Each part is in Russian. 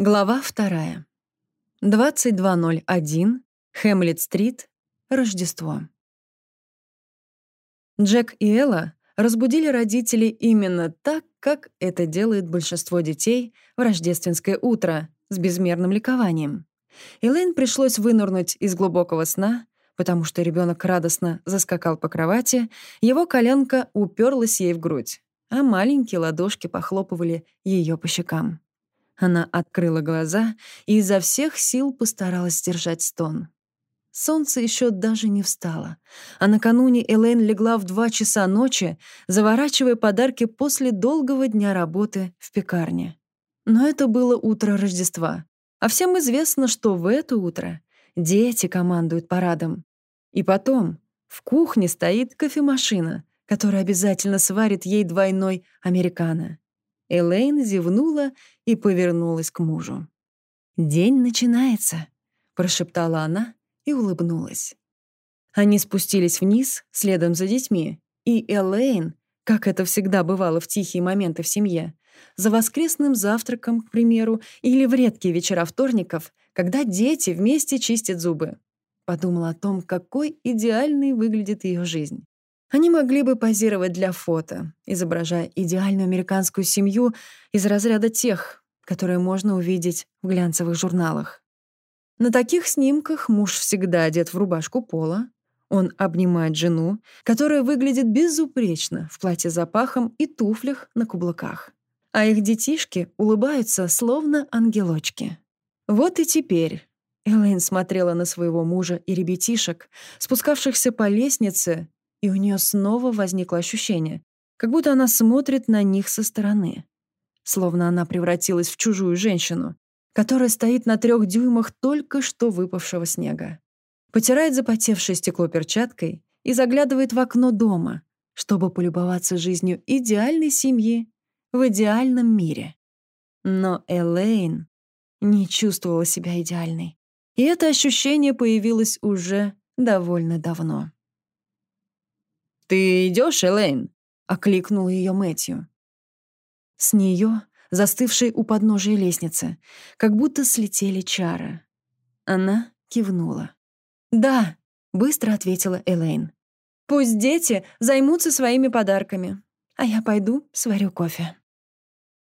Глава вторая. 22.01, Хэмлет-стрит, Рождество. Джек и Элла разбудили родителей именно так, как это делает большинство детей в рождественское утро с безмерным ликованием. Элейн пришлось вынырнуть из глубокого сна, потому что ребенок радостно заскакал по кровати, его коленка уперлась ей в грудь, а маленькие ладошки похлопывали ее по щекам. Она открыла глаза и изо всех сил постаралась держать стон. Солнце еще даже не встало, а накануне Элейн легла в два часа ночи, заворачивая подарки после долгого дня работы в пекарне. Но это было утро Рождества, а всем известно, что в это утро дети командуют парадом. И потом в кухне стоит кофемашина, которая обязательно сварит ей двойной американо. Элейн зевнула и повернулась к мужу. «День начинается», — прошептала она и улыбнулась. Они спустились вниз, следом за детьми, и Элейн, как это всегда бывало в тихие моменты в семье, за воскресным завтраком, к примеру, или в редкие вечера вторников, когда дети вместе чистят зубы. Подумала о том, какой идеальной выглядит ее жизнь. Они могли бы позировать для фото, изображая идеальную американскую семью из разряда тех, которые можно увидеть в глянцевых журналах. На таких снимках муж всегда одет в рубашку пола, он обнимает жену, которая выглядит безупречно в платье запахом и туфлях на каблуках. А их детишки улыбаются, словно ангелочки. Вот и теперь Элейн смотрела на своего мужа и ребятишек, спускавшихся по лестнице и у нее снова возникло ощущение, как будто она смотрит на них со стороны. Словно она превратилась в чужую женщину, которая стоит на трех дюймах только что выпавшего снега. Потирает запотевшее стекло перчаткой и заглядывает в окно дома, чтобы полюбоваться жизнью идеальной семьи в идеальном мире. Но Элейн не чувствовала себя идеальной. И это ощущение появилось уже довольно давно. «Ты идешь, Элейн?» — окликнул ее Мэтью. С нее, застывшей у подножия лестницы, как будто слетели чары. Она кивнула. «Да», — быстро ответила Элейн. «Пусть дети займутся своими подарками, а я пойду сварю кофе».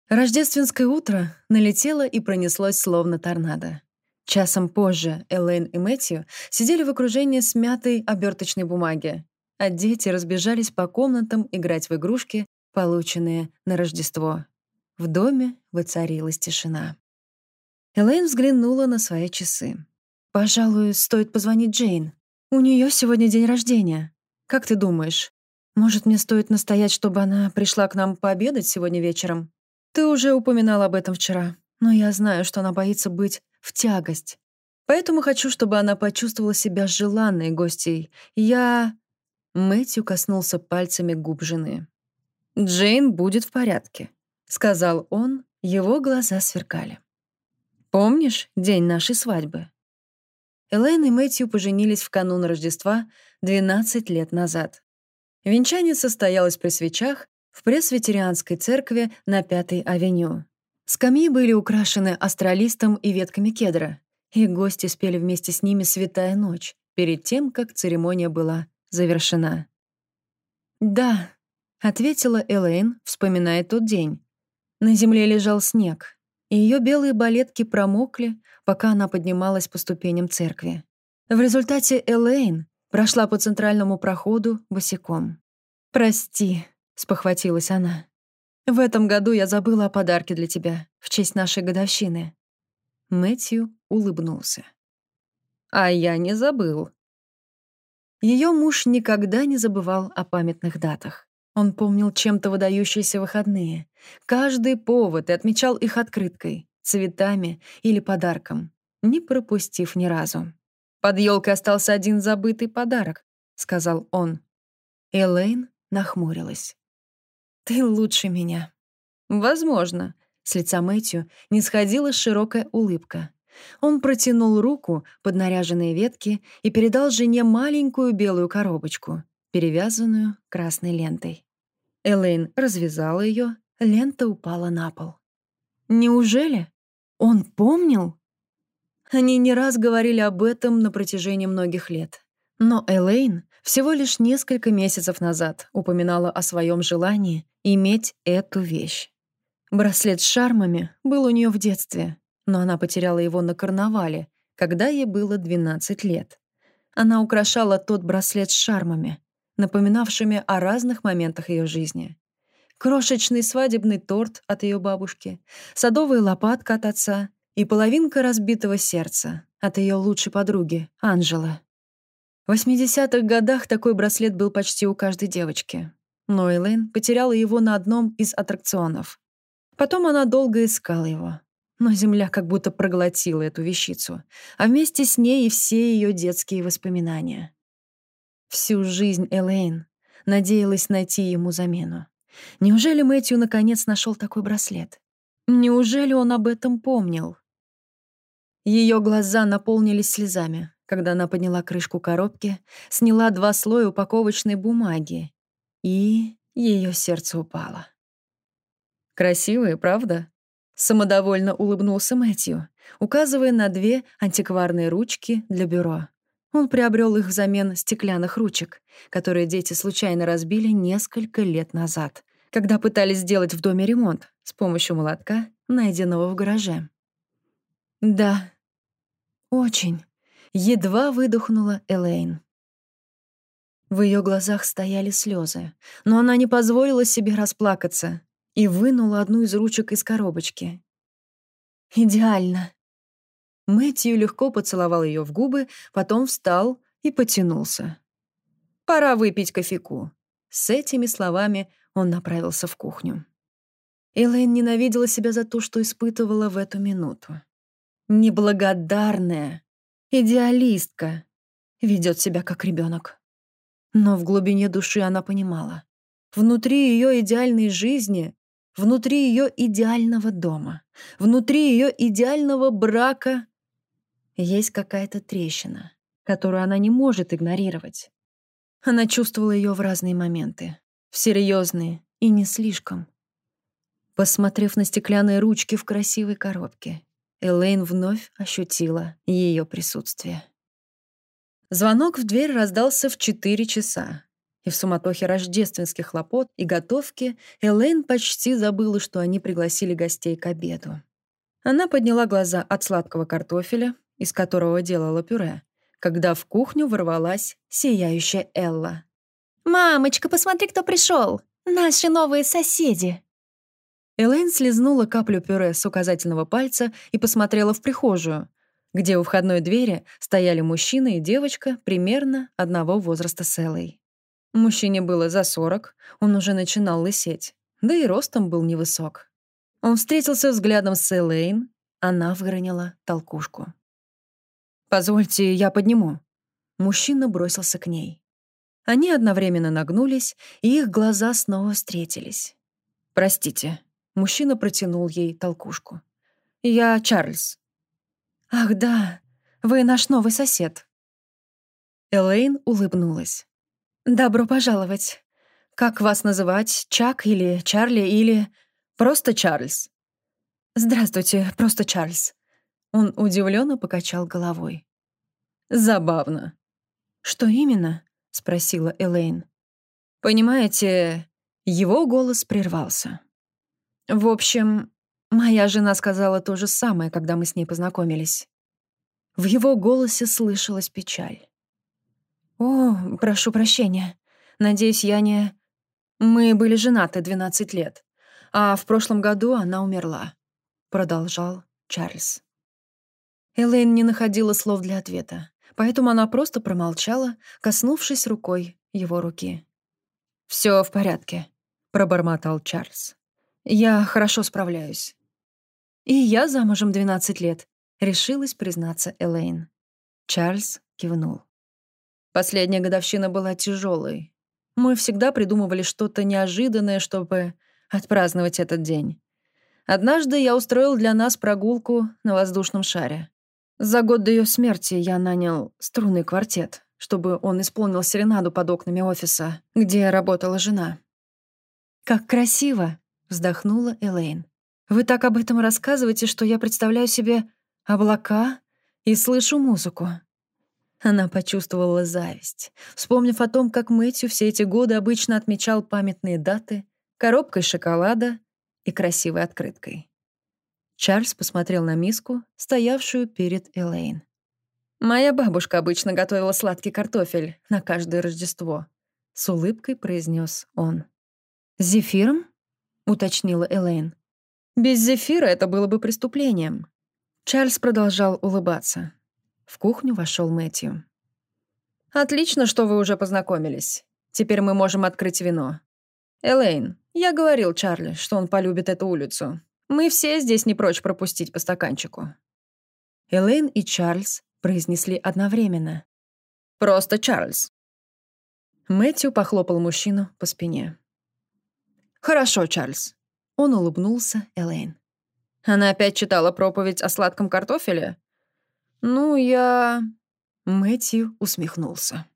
Рождественское утро налетело и пронеслось словно торнадо. Часом позже Элейн и Мэтью сидели в окружении смятой оберточной бумаги, а дети разбежались по комнатам играть в игрушки, полученные на Рождество. В доме воцарилась тишина. Элейн взглянула на свои часы. «Пожалуй, стоит позвонить Джейн. У нее сегодня день рождения. Как ты думаешь, может, мне стоит настоять, чтобы она пришла к нам пообедать сегодня вечером? Ты уже упоминал об этом вчера, но я знаю, что она боится быть в тягость. Поэтому хочу, чтобы она почувствовала себя желанной гостьей. Я... Мэтью коснулся пальцами губ жены. «Джейн будет в порядке», — сказал он, его глаза сверкали. «Помнишь день нашей свадьбы?» Элейн и Мэтью поженились в канун Рождества 12 лет назад. Венчание состоялось при свечах в пресвитерианской церкви на Пятой авеню. Скамьи были украшены астралистом и ветками кедра, и гости спели вместе с ними «Святая ночь» перед тем, как церемония была завершена. «Да», — ответила Элейн, вспоминая тот день. На земле лежал снег, и ее белые балетки промокли, пока она поднималась по ступеням церкви. В результате Элейн прошла по центральному проходу босиком. «Прости», — спохватилась она. «В этом году я забыла о подарке для тебя в честь нашей годовщины». Мэтью улыбнулся. «А я не забыл», ее муж никогда не забывал о памятных датах. Он помнил чем-то выдающиеся выходные, каждый повод и отмечал их открыткой, цветами или подарком, не пропустив ни разу. «Под елкой остался один забытый подарок», — сказал он. Элейн нахмурилась. «Ты лучше меня». «Возможно», — с лица Мэтью не сходила широкая улыбка. Он протянул руку под наряженные ветки и передал жене маленькую белую коробочку, перевязанную красной лентой. Элейн развязала ее, лента упала на пол. «Неужели?» Он помнил? Они не раз говорили об этом на протяжении многих лет. Но Элейн всего лишь несколько месяцев назад упоминала о своем желании иметь эту вещь. Браслет с шармами был у нее в детстве, но она потеряла его на карнавале, когда ей было 12 лет. Она украшала тот браслет с шармами, напоминавшими о разных моментах ее жизни. Крошечный свадебный торт от ее бабушки, садовая лопатка от отца и половинка разбитого сердца от ее лучшей подруги, Анжелы. В 80-х годах такой браслет был почти у каждой девочки. Но Элейн потеряла его на одном из аттракционов. Потом она долго искала его. Но земля как будто проглотила эту вещицу, а вместе с ней и все ее детские воспоминания. Всю жизнь Элейн надеялась найти ему замену. Неужели Мэтью наконец нашел такой браслет? Неужели он об этом помнил? Ее глаза наполнились слезами, когда она подняла крышку коробки, сняла два слоя упаковочной бумаги, и ее сердце упало. «Красивые, правда?» Самодовольно улыбнулся Мэтью, указывая на две антикварные ручки для бюро. Он приобрел их взамен стеклянных ручек, которые дети случайно разбили несколько лет назад, когда пытались сделать в доме ремонт с помощью молотка, найденного в гараже. «Да, очень», — едва выдохнула Элейн. В ее глазах стояли слезы, но она не позволила себе расплакаться и вынула одну из ручек из коробочки. «Идеально», Мэтью легко поцеловал ее в губы, потом встал и потянулся. «Пора выпить кофейку». С этими словами он направился в кухню. Элэйн ненавидела себя за то, что испытывала в эту минуту. Неблагодарная, идеалистка, ведет себя как ребенок. Но в глубине души она понимала. Внутри ее идеальной жизни, внутри ее идеального дома, внутри ее идеального брака есть какая-то трещина, которую она не может игнорировать. Она чувствовала ее в разные моменты, в серьезные и не слишком. Посмотрев на стеклянные ручки в красивой коробке, Элейн вновь ощутила ее присутствие. Звонок в дверь раздался в четыре часа, и в суматохе рождественских хлопот и готовки Элейн почти забыла, что они пригласили гостей к обеду. Она подняла глаза от сладкого картофеля, из которого делала пюре, когда в кухню ворвалась сияющая Элла. «Мамочка, посмотри, кто пришел! Наши новые соседи!» Элейн слезнула каплю пюре с указательного пальца и посмотрела в прихожую, где у входной двери стояли мужчина и девочка примерно одного возраста с Эллой. Мужчине было за сорок, он уже начинал лысеть, да и ростом был невысок. Он встретился взглядом с Элейн, она выронила толкушку. «Позвольте, я подниму». Мужчина бросился к ней. Они одновременно нагнулись, и их глаза снова встретились. «Простите». Мужчина протянул ей толкушку. «Я Чарльз». «Ах, да, вы наш новый сосед». Элейн улыбнулась. «Добро пожаловать. Как вас называть? Чак или Чарли или... Просто Чарльз?» «Здравствуйте, просто Чарльз». Он удивленно покачал головой. «Забавно». «Что именно?» — спросила Элейн. «Понимаете, его голос прервался. В общем, моя жена сказала то же самое, когда мы с ней познакомились. В его голосе слышалась печаль. «О, прошу прощения. Надеюсь, я не...» «Мы были женаты 12 лет, а в прошлом году она умерла», — продолжал Чарльз. Элейн не находила слов для ответа, поэтому она просто промолчала, коснувшись рукой его руки. «Всё в порядке», — пробормотал Чарльз. «Я хорошо справляюсь». «И я замужем 12 лет», — решилась признаться Элейн. Чарльз кивнул. Последняя годовщина была тяжелой. Мы всегда придумывали что-то неожиданное, чтобы отпраздновать этот день. Однажды я устроил для нас прогулку на воздушном шаре. За год до ее смерти я нанял струнный квартет, чтобы он исполнил серенаду под окнами офиса, где работала жена. «Как красиво!» — вздохнула Элейн. Вы так об этом рассказываете, что я представляю себе облака и слышу музыку». Она почувствовала зависть, вспомнив о том, как Мэтью все эти годы обычно отмечал памятные даты коробкой шоколада и красивой открыткой. Чарльз посмотрел на миску, стоявшую перед Элейн. «Моя бабушка обычно готовила сладкий картофель на каждое Рождество», — с улыбкой произнес он. «С зефиром?» — уточнила Элейн. «Без зефира это было бы преступлением». Чарльз продолжал улыбаться. В кухню вошел Мэтью. «Отлично, что вы уже познакомились. Теперь мы можем открыть вино. Элейн, я говорил Чарли, что он полюбит эту улицу. Мы все здесь не прочь пропустить по стаканчику». Элейн и Чарльз произнесли одновременно. «Просто Чарльз». Мэтью похлопал мужчину по спине. «Хорошо, Чарльз». Он улыбнулся Элейн. «Она опять читала проповедь о сладком картофеле?» «Ну, я...» Мэтью усмехнулся.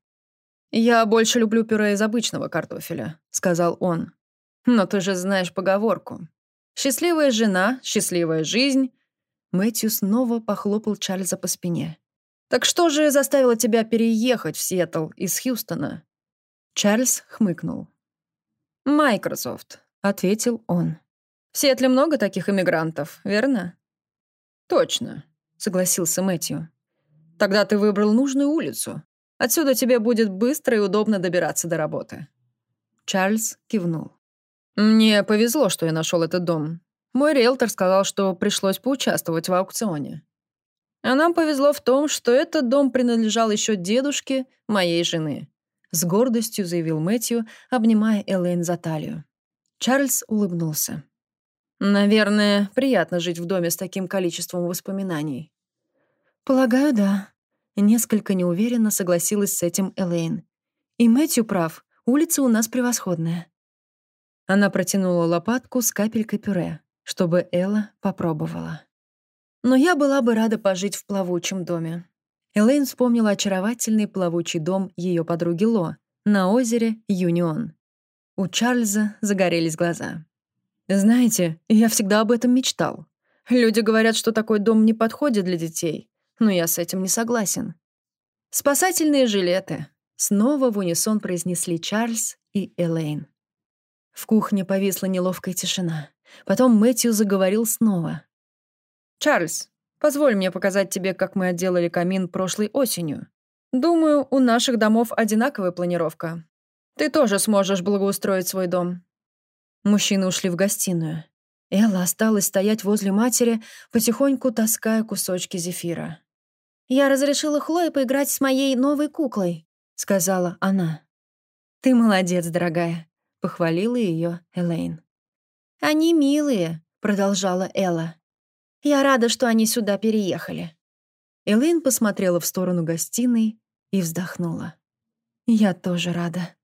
«Я больше люблю пюре из обычного картофеля», — сказал он. «Но ты же знаешь поговорку. Счастливая жена, счастливая жизнь». Мэтью снова похлопал Чарльза по спине. «Так что же заставило тебя переехать в Сиэтл из Хьюстона?» Чарльз хмыкнул. «Майкрософт», — ответил он. «В Сиэтле много таких иммигрантов, верно?» «Точно», — согласился Мэтью. «Тогда ты выбрал нужную улицу. Отсюда тебе будет быстро и удобно добираться до работы». Чарльз кивнул. «Мне повезло, что я нашел этот дом. Мой риэлтор сказал, что пришлось поучаствовать в аукционе. А нам повезло в том, что этот дом принадлежал еще дедушке моей жены. С гордостью заявил Мэтью, обнимая Элейн за талию. Чарльз улыбнулся. «Наверное, приятно жить в доме с таким количеством воспоминаний». «Полагаю, да». Несколько неуверенно согласилась с этим Элейн. «И Мэтью прав, улица у нас превосходная». Она протянула лопатку с капелькой пюре, чтобы Элла попробовала. «Но я была бы рада пожить в плавучем доме. Элейн вспомнила очаровательный плавучий дом ее подруги Ло на озере Юнион. У Чарльза загорелись глаза. «Знаете, я всегда об этом мечтал. Люди говорят, что такой дом не подходит для детей, но я с этим не согласен». «Спасательные жилеты», — снова в унисон произнесли Чарльз и Элейн. В кухне повисла неловкая тишина. Потом Мэтью заговорил снова. «Чарльз, Позволь мне показать тебе, как мы отделали камин прошлой осенью. Думаю, у наших домов одинаковая планировка. Ты тоже сможешь благоустроить свой дом». Мужчины ушли в гостиную. Элла осталась стоять возле матери, потихоньку таская кусочки зефира. «Я разрешила Хлое поиграть с моей новой куклой», — сказала она. «Ты молодец, дорогая», — похвалила ее Элейн. «Они милые», — продолжала Элла. Я рада, что они сюда переехали». Элейн посмотрела в сторону гостиной и вздохнула. «Я тоже рада».